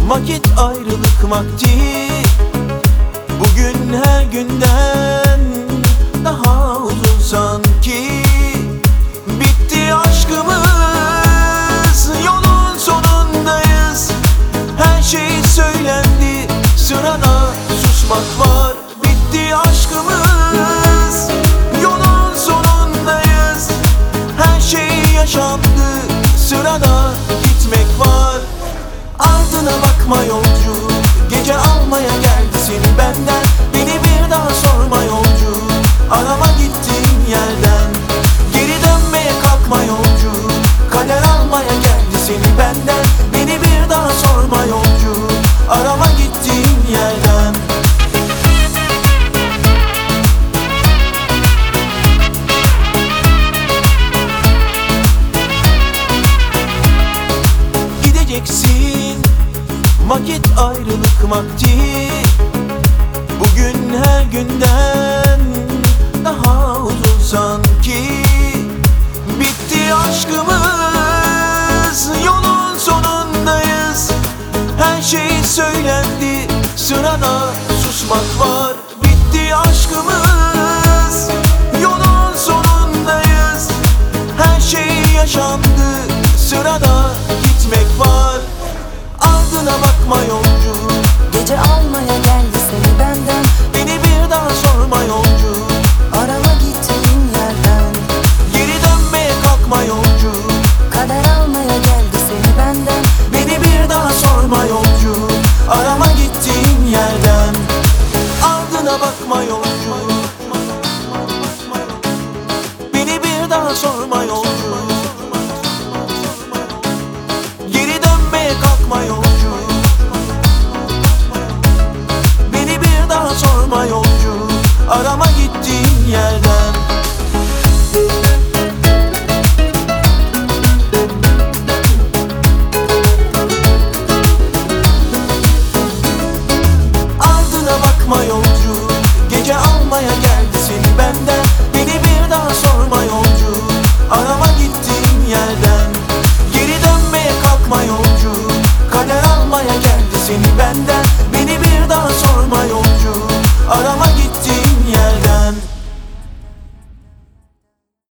Vakit ayrılık vakti. Bugün her günden daha uzun sanki. Bitti aşkımız yolun sonundayız. Her şey söylendi sırada susmak var Vakit ayrılık vakti. Bugün her günden daha uzun sanki. Bitti aşkımız yolun sonundayız. Her şey söylendi sırada susmak var. Bitti aşkımız yolun sonundayız. Her şey yaşandı sırada Kusura bakma yolcu. Beni bir daha sorma yolcu. Geri dönmeye kalkma yolcu. Beni bir daha sorma yolcu. Arama gittiğin yerden